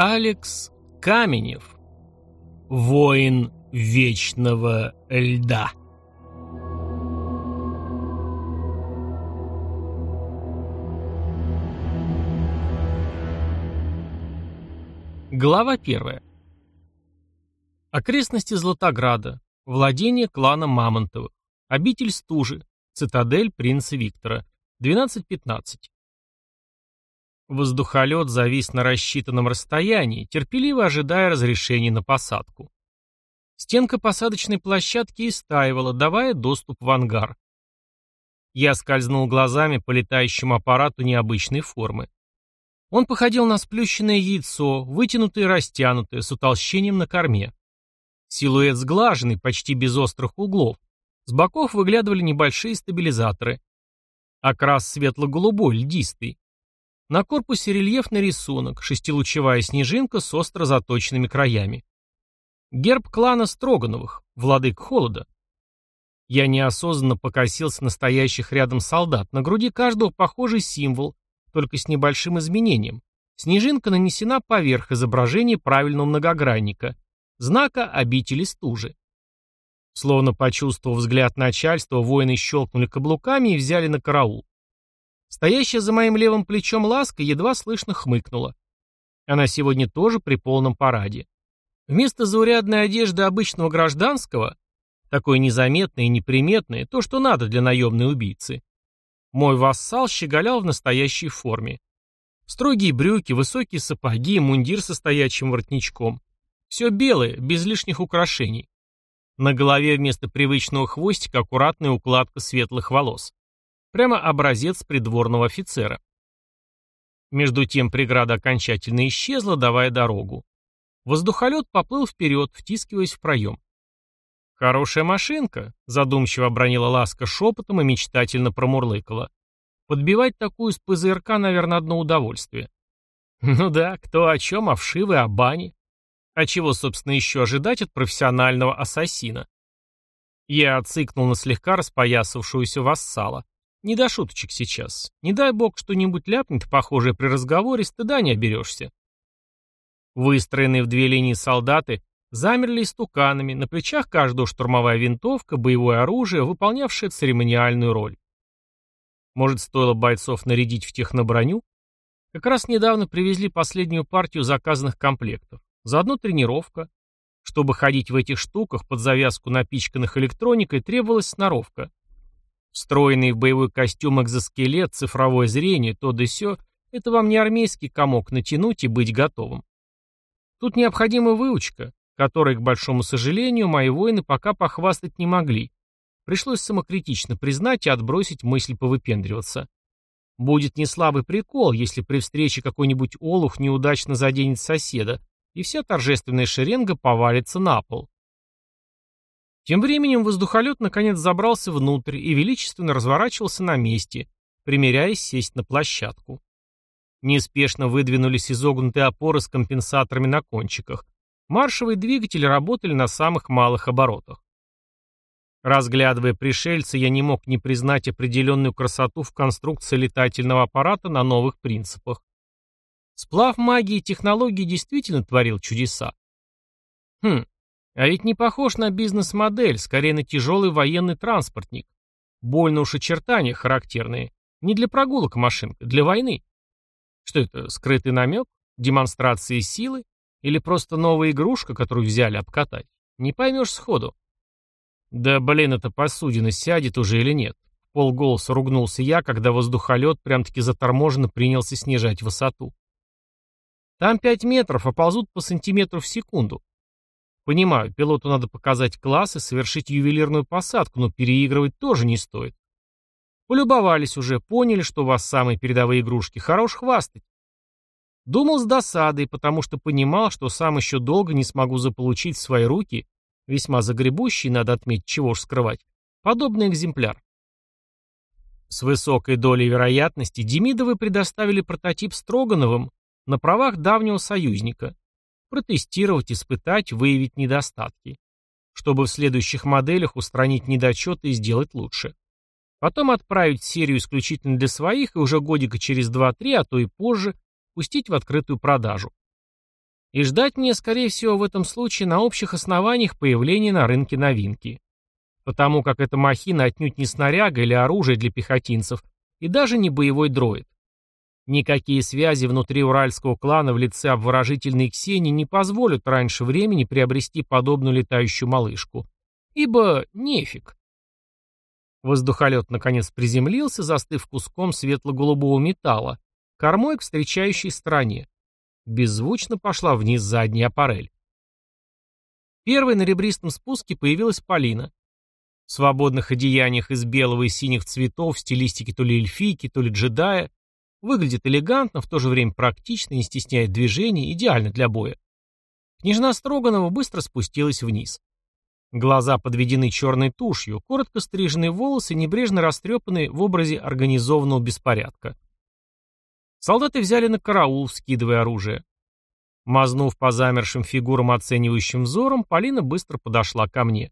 Алекс Каменев. Воин вечного льда. Глава первая. Окрестности Златограда. Владение клана Мамонтовых. Обитель Стужи. Цитадель принца Виктора. 12.15. Воздухолет завис на рассчитанном расстоянии, терпеливо ожидая разрешения на посадку. Стенка посадочной площадки истаивала, давая доступ в ангар. Я скользнул глазами по летающему аппарату необычной формы. Он походил на сплющенное яйцо, вытянутое и растянутое, с утолщением на корме. Силуэт сглаженный, почти без острых углов. С боков выглядывали небольшие стабилизаторы. Окрас светло-голубой, льдистый. На корпусе рельефный рисунок, шестилучевая снежинка с остро заточенными краями. Герб клана Строгановых, владык холода. Я неосознанно покосился на стоящих рядом солдат. На груди каждого похожий символ, только с небольшим изменением. Снежинка нанесена поверх изображения правильного многогранника, знака обители стужи. Словно почувствовав взгляд начальства, воины щелкнули каблуками и взяли на караул. Стоящая за моим левым плечом Ласка едва слышно хмыкнула. Она сегодня тоже при полном параде. Вместо заурядной одежды обычного гражданского, такое незаметное и неприметное, то, что надо для наемной убийцы, мой вассал щеголял в настоящей форме. Строгие брюки, высокие сапоги, мундир со стоячим воротничком. Все белое, без лишних украшений. На голове вместо привычного хвостика аккуратная укладка светлых волос. Прямо образец придворного офицера. Между тем преграда окончательно исчезла, давая дорогу. Воздухолет поплыл вперед, втискиваясь в проем. «Хорошая машинка», — задумчиво обронила Ласка шепотом и мечтательно промурлыкала. «Подбивать такую с ПЗРК, наверное, одно удовольствие». «Ну да, кто о чем, о вшивы, о бане. А чего, собственно, еще ожидать от профессионального ассасина?» Я цыкнул на слегка распоясавшуюся вассала. Не до шуточек сейчас. Не дай бог что-нибудь ляпнет похожее при разговоре, стыда не оберешься. Выстроенные в две линии солдаты замерли истуканами, на плечах каждого штурмовая винтовка, боевое оружие, выполнявшее церемониальную роль. Может, стоило бойцов нарядить в техноброню? Как раз недавно привезли последнюю партию заказанных комплектов. Заодно тренировка. Чтобы ходить в этих штуках под завязку напичканных электроникой, требовалась сноровка. Встроенный в боевой костюм экзоскелет, цифровое зрение, то да сё — это вам не армейский комок натянуть и быть готовым. Тут необходима выучка, которой, к большому сожалению, мои воины пока похвастать не могли. Пришлось самокритично признать и отбросить мысль повыпендриваться. Будет не слабый прикол, если при встрече какой-нибудь олух неудачно заденет соседа, и вся торжественная шеренга повалится на пол. Тем временем воздухолет наконец забрался внутрь и величественно разворачивался на месте, примеряясь сесть на площадку. Неспешно выдвинулись изогнутые опоры с компенсаторами на кончиках. Маршевые двигатели работали на самых малых оборотах. Разглядывая пришельца, я не мог не признать определенную красоту в конструкции летательного аппарата на новых принципах. Сплав магии и технологий действительно творил чудеса. Хм, а ведь не похож на бизнес-модель, скорее на тяжелый военный транспортник. Больно уж очертания характерные. Не для прогулок машинка, для войны. Что это, скрытый намек? Демонстрация силы? Или просто новая игрушка, которую взяли обкатать? Не поймешь сходу. Да блин, эта посудина сядет уже или нет? Полголоса ругнулся я, когда воздухолет прям-таки заторможенно принялся снижать высоту. Там пять метров, а ползут по сантиметру в секунду. Понимаю, пилоту надо показать класс и совершить ювелирную посадку, но переигрывать тоже не стоит. Полюбовались уже, поняли, что у вас самые передовые игрушки, хорош хвастать. Думал с досадой, потому что понимал, что сам еще долго не смогу заполучить в свои руки, весьма загребущий, надо отметить, чего уж скрывать, подобный экземпляр. С высокой долей вероятности Демидовы предоставили прототип Строгановым на правах давнего союзника протестировать, испытать, выявить недостатки, чтобы в следующих моделях устранить недочеты и сделать лучше. Потом отправить серию исключительно для своих и уже годика через 2-3, а то и позже, пустить в открытую продажу. И ждать мне, скорее всего, в этом случае на общих основаниях появления на рынке новинки. Потому как эта махина отнюдь не снаряга или оружие для пехотинцев, и даже не боевой дроид. Никакие связи внутри уральского клана в лице обворожительной Ксении не позволят раньше времени приобрести подобную летающую малышку. Ибо нефиг. Воздухолет наконец приземлился, застыв куском светло-голубого металла, кормой к встречающей стороне. Беззвучно пошла вниз задняя аппарель. Первой на ребристом спуске появилась Полина. В свободных одеяниях из белого и синих цветов в стилистике то ли эльфийки, то ли джедая. Выглядит элегантно, в то же время практично, не стесняет движений, идеально для боя. Княжна Строганова быстро спустилась вниз. Глаза подведены черной тушью, коротко стриженные волосы небрежно растрепаны в образе организованного беспорядка. Солдаты взяли на караул, вскидывая оружие. Мазнув по замершим фигурам оценивающим взором, Полина быстро подошла ко мне.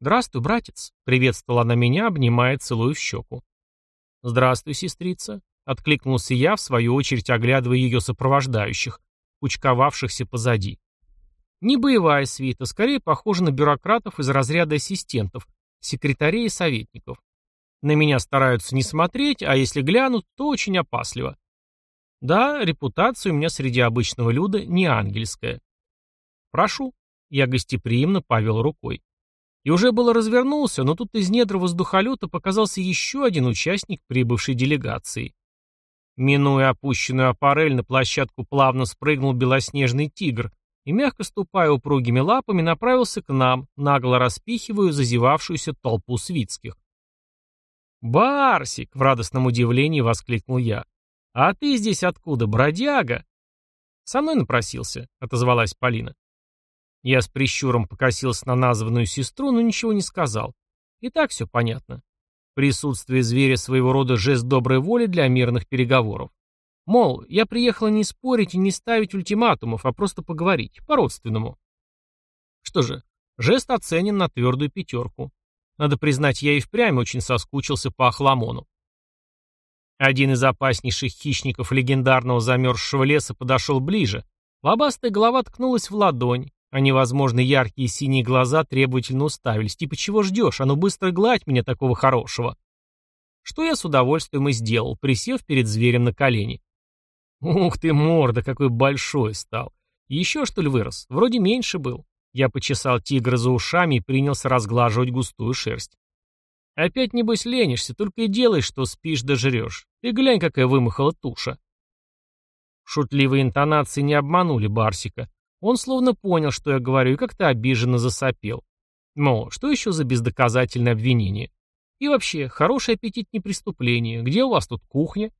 «Здравствуй, братец», — приветствовала она меня, обнимая, целуя в щеку. «Здравствуй, сестрица», — откликнулся я, в свою очередь оглядывая ее сопровождающих, кучковавшихся позади. Не боевая свита, скорее похожа на бюрократов из разряда ассистентов, секретарей и советников. На меня стараются не смотреть, а если глянут, то очень опасливо. Да, репутация у меня среди обычного люда не ангельская. Прошу. Я гостеприимно повел рукой. И уже было развернулся, но тут из недр воздухолета показался еще один участник прибывшей делегации. Минуя опущенную аппарель, на площадку плавно спрыгнул белоснежный тигр, и, мягко ступая упругими лапами, направился к нам, нагло распихивая зазевавшуюся толпу свитских. «Барсик!» — в радостном удивлении воскликнул я. «А ты здесь откуда, бродяга?» «Со мной напросился», — отозвалась Полина. Я с прищуром покосился на названную сестру, но ничего не сказал. И так все понятно. Присутствие зверя своего рода жест доброй воли для мирных переговоров. Мол, я приехала не спорить и не ставить ультиматумов, а просто поговорить, по-родственному. Что же, жест оценен на твердую пятерку. Надо признать, я и впрямь очень соскучился по Ахламону. Один из опаснейших хищников легендарного замерзшего леса подошел ближе. Лобастая голова ткнулась в ладонь, а невозможно яркие синие глаза требовательно уставились. Типа чего ждешь? А ну быстро гладь меня такого хорошего. Что я с удовольствием и сделал, присев перед зверем на колени. Ух ты, морда, какой большой стал. Еще что ли вырос? Вроде меньше был. Я почесал тигра за ушами и принялся разглаживать густую шерсть. Опять, небось, ленишься, только и делай, что спишь да жрешь. Ты глянь, какая вымахала туша. Шутливые интонации не обманули Барсика. Он словно понял, что я говорю, и как-то обиженно засопел. Но что еще за бездоказательное обвинение? И вообще, хороший аппетит не преступление. Где у вас тут кухня?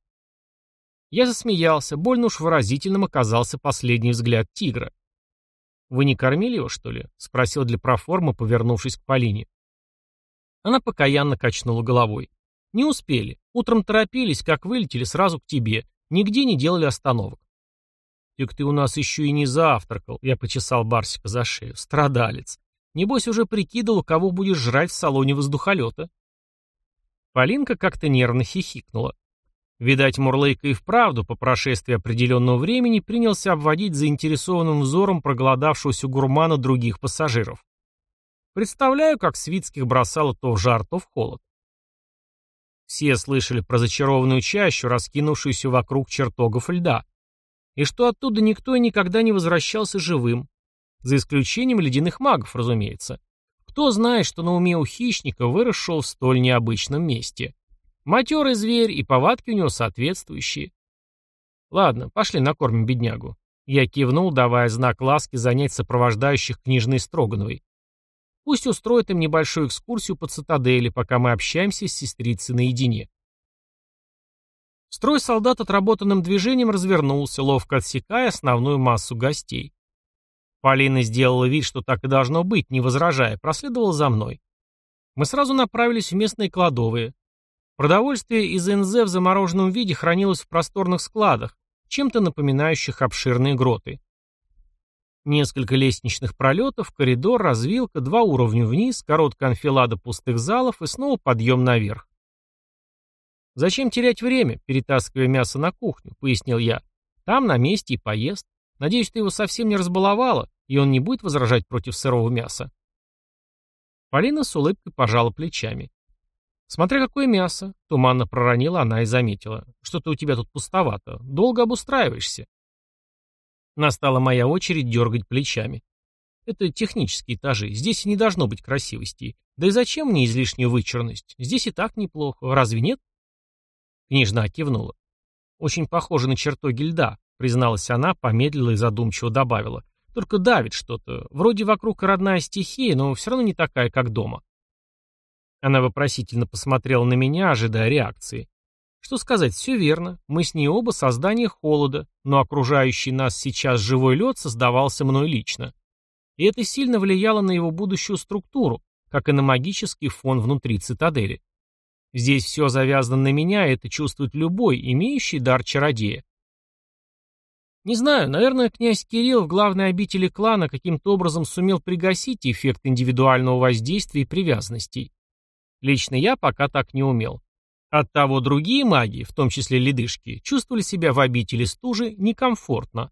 Я засмеялся, больно уж выразительным оказался последний взгляд тигра. «Вы не кормили его, что ли?» — спросил для проформы, повернувшись к Полине. Она покаянно качнула головой. «Не успели. Утром торопились, как вылетели, сразу к тебе. Нигде не делали остановок». «Так ты у нас еще и не завтракал», — я почесал Барсика за шею. «Страдалец. Небось уже прикидывал, кого будешь жрать в салоне воздухолета». Полинка как-то нервно хихикнула. Видать, Мурлейка и вправду, по прошествии определенного времени, принялся обводить заинтересованным взором проголодавшегося гурмана других пассажиров. Представляю, как Свицких бросало то в жар, то в холод. Все слышали про зачарованную чащу, раскинувшуюся вокруг чертогов льда, и что оттуда никто и никогда не возвращался живым, за исключением ледяных магов, разумеется. Кто знает, что на уме у хищника, выросшего в столь необычном месте. Матерый зверь, и повадки у него соответствующие. Ладно, пошли накормим беднягу. Я кивнул, давая знак ласки занять сопровождающих книжной Строгановой. Пусть устроит им небольшую экскурсию по цитадели, пока мы общаемся с сестрицей наедине. Строй солдат отработанным движением развернулся, ловко отсекая основную массу гостей. Полина сделала вид, что так и должно быть, не возражая, проследовала за мной. Мы сразу направились в местные кладовые. Продовольствие из НЗ в замороженном виде хранилось в просторных складах, чем-то напоминающих обширные гроты. Несколько лестничных пролетов, коридор, развилка, два уровня вниз, короткая анфилада пустых залов и снова подъем наверх. «Зачем терять время, перетаскивая мясо на кухню?» — пояснил я. «Там на месте и поест. Надеюсь, ты его совсем не разбаловала, и он не будет возражать против сырого мяса. Полина с улыбкой пожала плечами. «Смотря какое мясо», — туманно проронила она и заметила. «Что-то у тебя тут пустовато. Долго обустраиваешься». Настала моя очередь дергать плечами. Это технические этажи. Здесь и не должно быть красивости. Да и зачем мне излишняя вычурность? Здесь и так неплохо. Разве нет? Княжна кивнула. Очень похоже на чертоги льда, призналась она, помедлила и задумчиво добавила. Только давит что-то. Вроде вокруг родная стихия, но все равно не такая, как дома. Она вопросительно посмотрела на меня, ожидая реакции. Что сказать, все верно. Мы с ней оба создания холода, но окружающий нас сейчас живой лед создавался мной лично и это сильно влияло на его будущую структуру, как и на магический фон внутри цитадели. Здесь все завязано на меня, и это чувствует любой, имеющий дар чародея. Не знаю, наверное, князь Кирилл в главной обители клана каким-то образом сумел пригасить эффект индивидуального воздействия и привязанностей. Лично я пока так не умел. Оттого другие маги, в том числе ледышки, чувствовали себя в обители стужи некомфортно.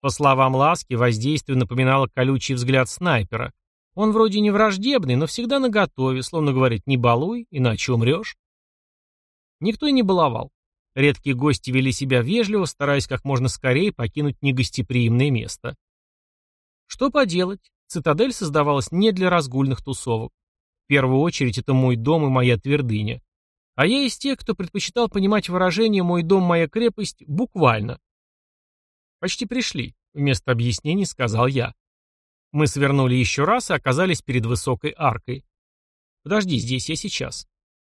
По словам Ласки, воздействие напоминало колючий взгляд снайпера. Он вроде не враждебный, но всегда наготове, словно говорит «не балуй, иначе умрешь». Никто и не баловал. Редкие гости вели себя вежливо, стараясь как можно скорее покинуть негостеприимное место. Что поделать, цитадель создавалась не для разгульных тусовок. В первую очередь это мой дом и моя твердыня. А я из тех, кто предпочитал понимать выражение «мой дом, моя крепость» буквально. «Почти пришли», — вместо объяснений сказал я. Мы свернули еще раз и оказались перед высокой аркой. «Подожди здесь, я сейчас».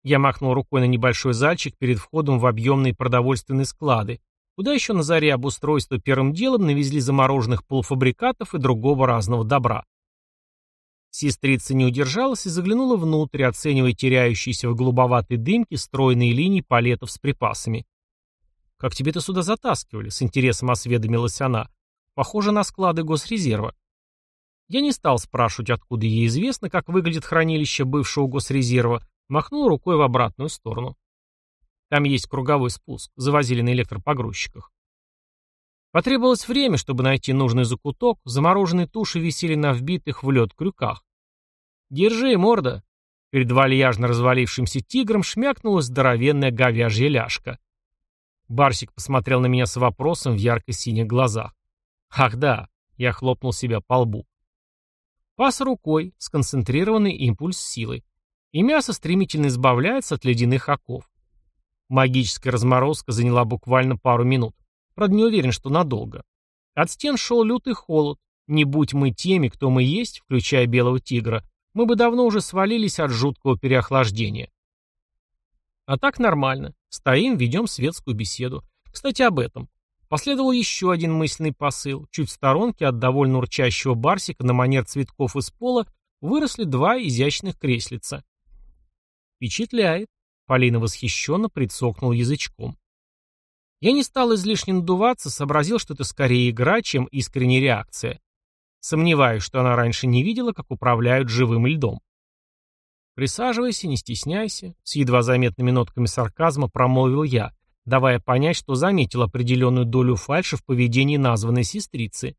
Я махнул рукой на небольшой зальчик перед входом в объемные продовольственные склады, куда еще на заре обустройства первым делом навезли замороженных полуфабрикатов и другого разного добра. Сестрица не удержалась и заглянула внутрь, оценивая теряющиеся в голубоватой дымке стройные линии палетов с припасами. «Как тебе это сюда затаскивали?» — с интересом осведомилась она. «Похоже на склады госрезерва». Я не стал спрашивать, откуда ей известно, как выглядит хранилище бывшего госрезерва, махнул рукой в обратную сторону. Там есть круговой спуск, завозили на электропогрузчиках. Потребовалось время, чтобы найти нужный закуток, замороженные туши висели на вбитых в лед крюках. «Держи, морда!» Перед вальяжно развалившимся тигром шмякнулась здоровенная говяжья ляжка. Барсик посмотрел на меня с вопросом в ярко-синих глазах. «Ах да!» — я хлопнул себя по лбу. Пас рукой, сконцентрированный импульс силы. И мясо стремительно избавляется от ледяных оков. Магическая разморозка заняла буквально пару минут. Правда, не уверен, что надолго. От стен шел лютый холод. Не будь мы теми, кто мы есть, включая белого тигра, мы бы давно уже свалились от жуткого переохлаждения. А так нормально. Стоим, ведем светскую беседу. Кстати, об этом. Последовал еще один мысленный посыл. Чуть в сторонке от довольно урчащего барсика на манер цветков из пола выросли два изящных креслица. «Впечатляет», — Полина восхищенно прицокнул язычком. Я не стал излишне надуваться, сообразил, что это скорее игра, чем искренняя реакция. Сомневаюсь, что она раньше не видела, как управляют живым льдом. «Присаживайся, не стесняйся», — с едва заметными нотками сарказма промолвил я, давая понять, что заметил определенную долю фальши в поведении названной сестрицы.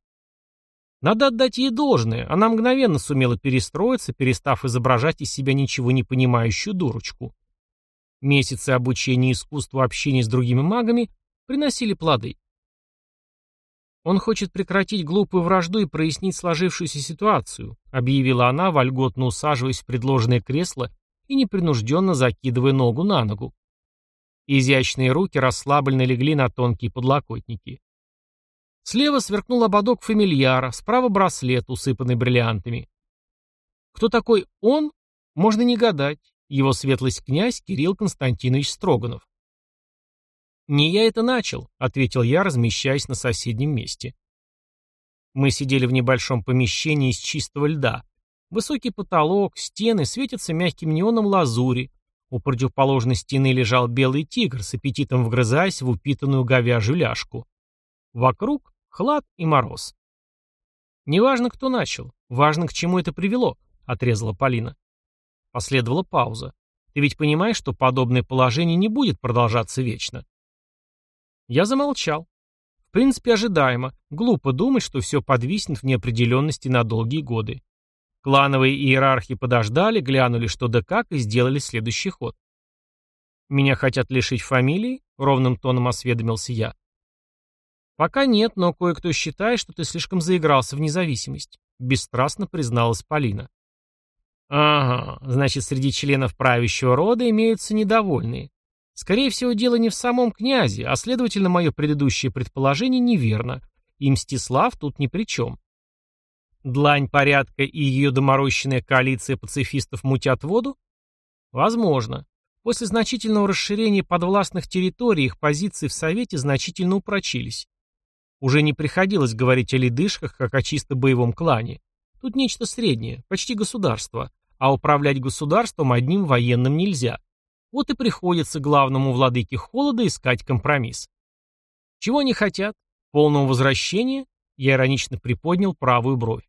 Надо отдать ей должное, она мгновенно сумела перестроиться, перестав изображать из себя ничего не понимающую дурочку. Месяцы обучения искусству общения с другими магами приносили плоды. «Он хочет прекратить глупую вражду и прояснить сложившуюся ситуацию», объявила она, вольготно усаживаясь в предложенное кресло и непринужденно закидывая ногу на ногу. Изящные руки расслабленно легли на тонкие подлокотники. Слева сверкнул ободок фамильяра, справа браслет, усыпанный бриллиантами. Кто такой он, можно не гадать. Его светлость князь Кирилл Константинович Строганов. «Не я это начал», — ответил я, размещаясь на соседнем месте. Мы сидели в небольшом помещении из чистого льда. Высокий потолок, стены светятся мягким неоном лазури. У противоположной стены лежал белый тигр, с аппетитом вгрызаясь в упитанную говяжью ляжку. Вокруг хлад и мороз. «Неважно, кто начал. Важно, к чему это привело», — отрезала Полина. Последовала пауза. «Ты ведь понимаешь, что подобное положение не будет продолжаться вечно?» Я замолчал. В принципе, ожидаемо. Глупо думать, что все подвиснет в неопределенности на долгие годы. Клановые иерархи подождали, глянули что да как и сделали следующий ход. «Меня хотят лишить фамилии?» — ровным тоном осведомился я. «Пока нет, но кое-кто считает, что ты слишком заигрался в независимость», — бесстрастно призналась Полина. «Ага, значит, среди членов правящего рода имеются недовольные. Скорее всего, дело не в самом князе, а, следовательно, мое предыдущее предположение неверно, и Мстислав тут ни при чем. Длань порядка и ее доморощенная коалиция пацифистов мутят воду? Возможно. После значительного расширения подвластных территорий их позиции в Совете значительно упрочились. Уже не приходилось говорить о ледышках, как о чисто боевом клане. Тут нечто среднее, почти государство, а управлять государством одним военным нельзя. Вот и приходится главному владыке холода искать компромисс. Чего они хотят? Полного возвращения? Я иронично приподнял правую бровь.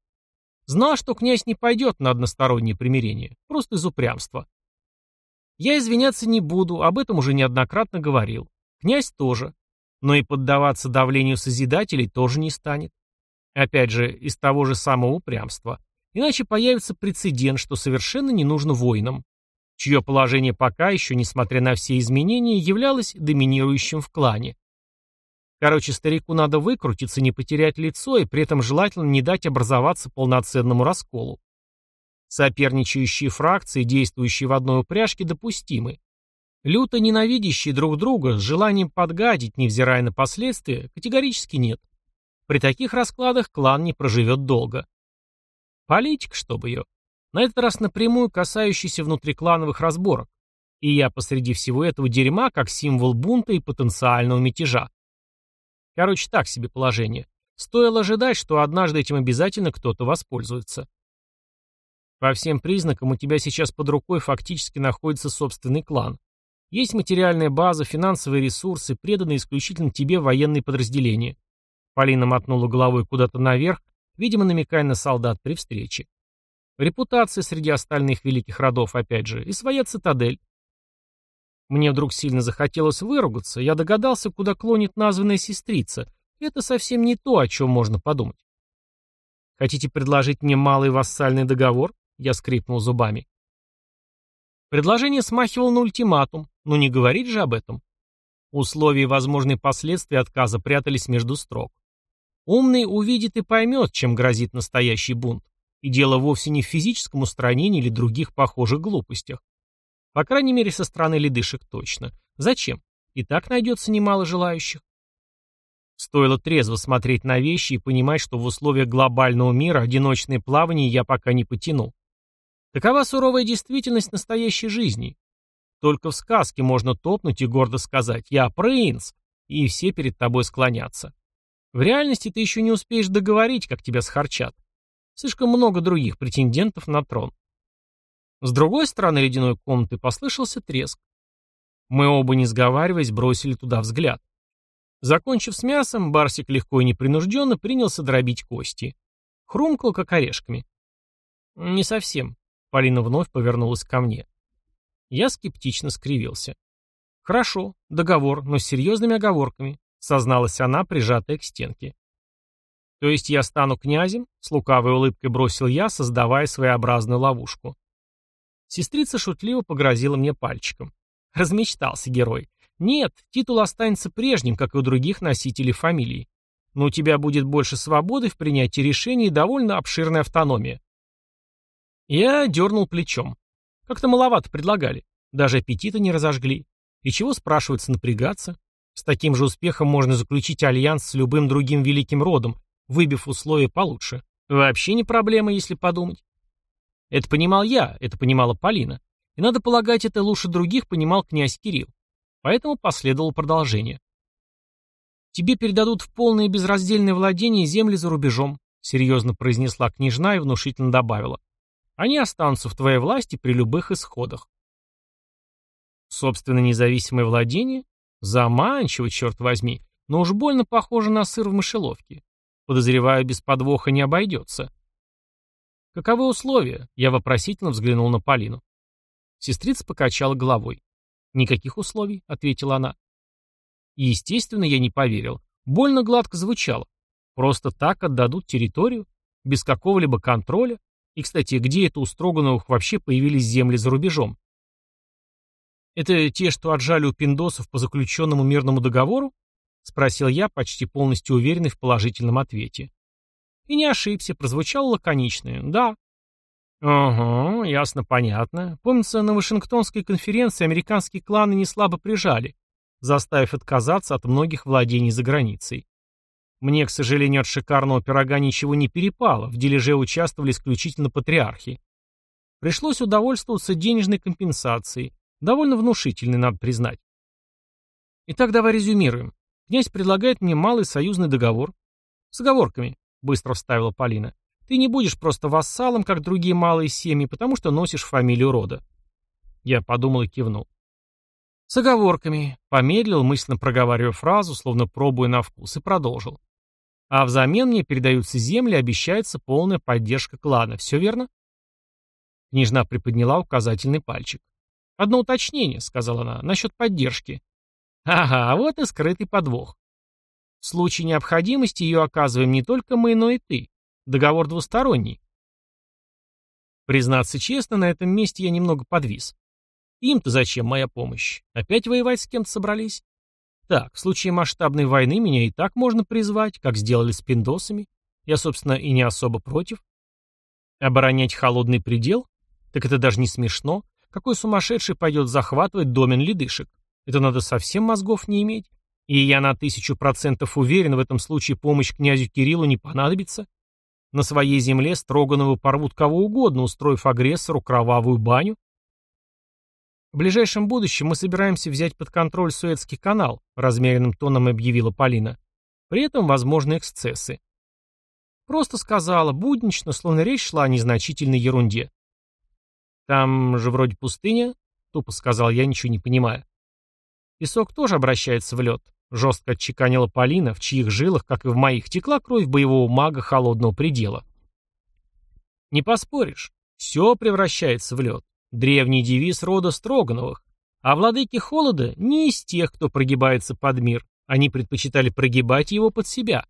Знал, что князь не пойдет на одностороннее примирение, просто из упрямства. Я извиняться не буду, об этом уже неоднократно говорил. Князь тоже. Но и поддаваться давлению Созидателей тоже не станет. Опять же, из того же самого упрямства. Иначе появится прецедент, что совершенно не нужно воинам, чье положение пока еще, несмотря на все изменения, являлось доминирующим в клане. Короче, старику надо выкрутиться, не потерять лицо и при этом желательно не дать образоваться полноценному расколу. Соперничающие фракции, действующие в одной упряжке, допустимы. Люто ненавидящие друг друга с желанием подгадить, невзирая на последствия, категорически нет. При таких раскладах клан не проживет долго. Политика, чтобы ее. На этот раз напрямую касающийся внутриклановых разборок. И я посреди всего этого дерьма как символ бунта и потенциального мятежа. Короче, так себе положение. Стоило ожидать, что однажды этим обязательно кто-то воспользуется. По всем признакам у тебя сейчас под рукой фактически находится собственный клан. Есть материальная база, финансовые ресурсы, преданные исключительно тебе военные подразделения. Полина мотнула головой куда-то наверх, видимо, намекая на солдат при встрече. Репутация среди остальных великих родов, опять же, и своя цитадель. Мне вдруг сильно захотелось выругаться, я догадался, куда клонит названная сестрица. Это совсем не то, о чем можно подумать. Хотите предложить мне малый вассальный договор? Я скрипнул зубами. Предложение смахивало на ультиматум, но не говорить же об этом. Условия и возможные последствия отказа прятались между строк. Умный увидит и поймет, чем грозит настоящий бунт. И дело вовсе не в физическом устранении или других похожих глупостях. По крайней мере, со стороны ледышек точно. Зачем? И так найдется немало желающих. Стоило трезво смотреть на вещи и понимать, что в условиях глобального мира одиночное плавание я пока не потяну. Такова суровая действительность настоящей жизни. Только в сказке можно топнуть и гордо сказать «Я принц», и все перед тобой склонятся. В реальности ты еще не успеешь договорить, как тебя схарчат. Слишком много других претендентов на трон. С другой стороны ледяной комнаты послышался треск. Мы оба, не сговариваясь, бросили туда взгляд. Закончив с мясом, Барсик легко и непринужденно принялся дробить кости. Хрумкал, как орешками. «Не совсем», — Полина вновь повернулась ко мне. Я скептично скривился. «Хорошо, договор, но с серьезными оговорками. Созналась она, прижатая к стенке. То есть я стану князем? С лукавой улыбкой бросил я, создавая своеобразную ловушку. Сестрица шутливо погрозила мне пальчиком. Размечтался герой. Нет, титул останется прежним, как и у других носителей фамилии. Но у тебя будет больше свободы в принятии решений и довольно обширная автономия. Я дернул плечом. Как-то маловато предлагали. Даже аппетита не разожгли. И чего, спрашивается, напрягаться? С таким же успехом можно заключить альянс с любым другим великим родом, выбив условия получше. Вообще не проблема, если подумать. Это понимал я, это понимала Полина. И надо полагать, это лучше других понимал князь Кирилл. Поэтому последовало продолжение. «Тебе передадут в полное безраздельное владение земли за рубежом», серьезно произнесла княжна и внушительно добавила. «Они останутся в твоей власти при любых исходах». Собственно, независимое владение? Заманчиво, черт возьми, но уж больно похоже на сыр в мышеловке. Подозреваю, без подвоха не обойдется. Каковы условия? Я вопросительно взглянул на Полину. Сестрица покачала головой. «Никаких условий», — ответила она. И, естественно, я не поверил. Больно гладко звучало. Просто так отдадут территорию, без какого-либо контроля. И, кстати, где это у Строгановых вообще появились земли за рубежом? Это те, что отжали у пиндосов по заключенному мирному договору? Спросил я, почти полностью уверенный в положительном ответе. И не ошибся, прозвучал лаконичное «да». «Ага, ясно, понятно. Помнится, на Вашингтонской конференции американские кланы не слабо прижали, заставив отказаться от многих владений за границей. Мне, к сожалению, от шикарного пирога ничего не перепало, в дележе участвовали исключительно патриархи. Пришлось удовольствоваться денежной компенсацией, довольно внушительной, надо признать. Итак, давай резюмируем. Князь предлагает мне малый союзный договор. С оговорками, быстро вставила Полина. Ты не будешь просто вассалом, как другие малые семьи, потому что носишь фамилию рода. Я подумал и кивнул. С оговорками. Помедлил, мысленно проговаривая фразу, словно пробуя на вкус, и продолжил. А взамен мне передаются земли, обещается полная поддержка клана. Все верно? Княжна приподняла указательный пальчик. «Одно уточнение», — сказала она, — «насчет поддержки». «Ага, вот и скрытый подвох. В случае необходимости ее оказываем не только мы, но и ты. Договор двусторонний». Признаться честно, на этом месте я немного подвис. Им-то зачем моя помощь? Опять воевать с кем-то собрались? Так, в случае масштабной войны меня и так можно призвать, как сделали с пиндосами. Я, собственно, и не особо против. Оборонять холодный предел? Так это даже не смешно. Какой сумасшедший пойдет захватывать домен ледышек? Это надо совсем мозгов не иметь. И я на тысячу процентов уверен, в этом случае помощь князю Кириллу не понадобится. На своей земле Строгановы порвут кого угодно, устроив агрессору кровавую баню. В ближайшем будущем мы собираемся взять под контроль Суэцкий канал, размеренным тоном объявила Полина. При этом возможны эксцессы. Просто сказала, буднично, словно речь шла о незначительной ерунде. Там же вроде пустыня, тупо сказал я, ничего не понимая. Песок тоже обращается в лед, жестко отчеканила Полина, в чьих жилах, как и в моих, текла кровь боевого мага холодного предела. Не поспоришь, все превращается в лед. Древний девиз рода Строгановых. А владыки холода не из тех, кто прогибается под мир. Они предпочитали прогибать его под себя.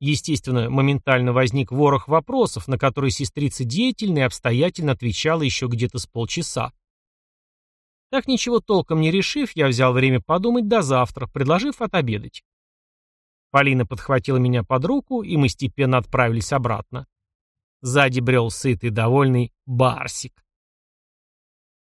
Естественно, моментально возник ворох вопросов, на которые сестрица деятельно и обстоятельно отвечала еще где-то с полчаса. Так ничего толком не решив, я взял время подумать до завтра, предложив отобедать. Полина подхватила меня под руку, и мы степенно отправились обратно. Сзади брел сытый, довольный Барсик.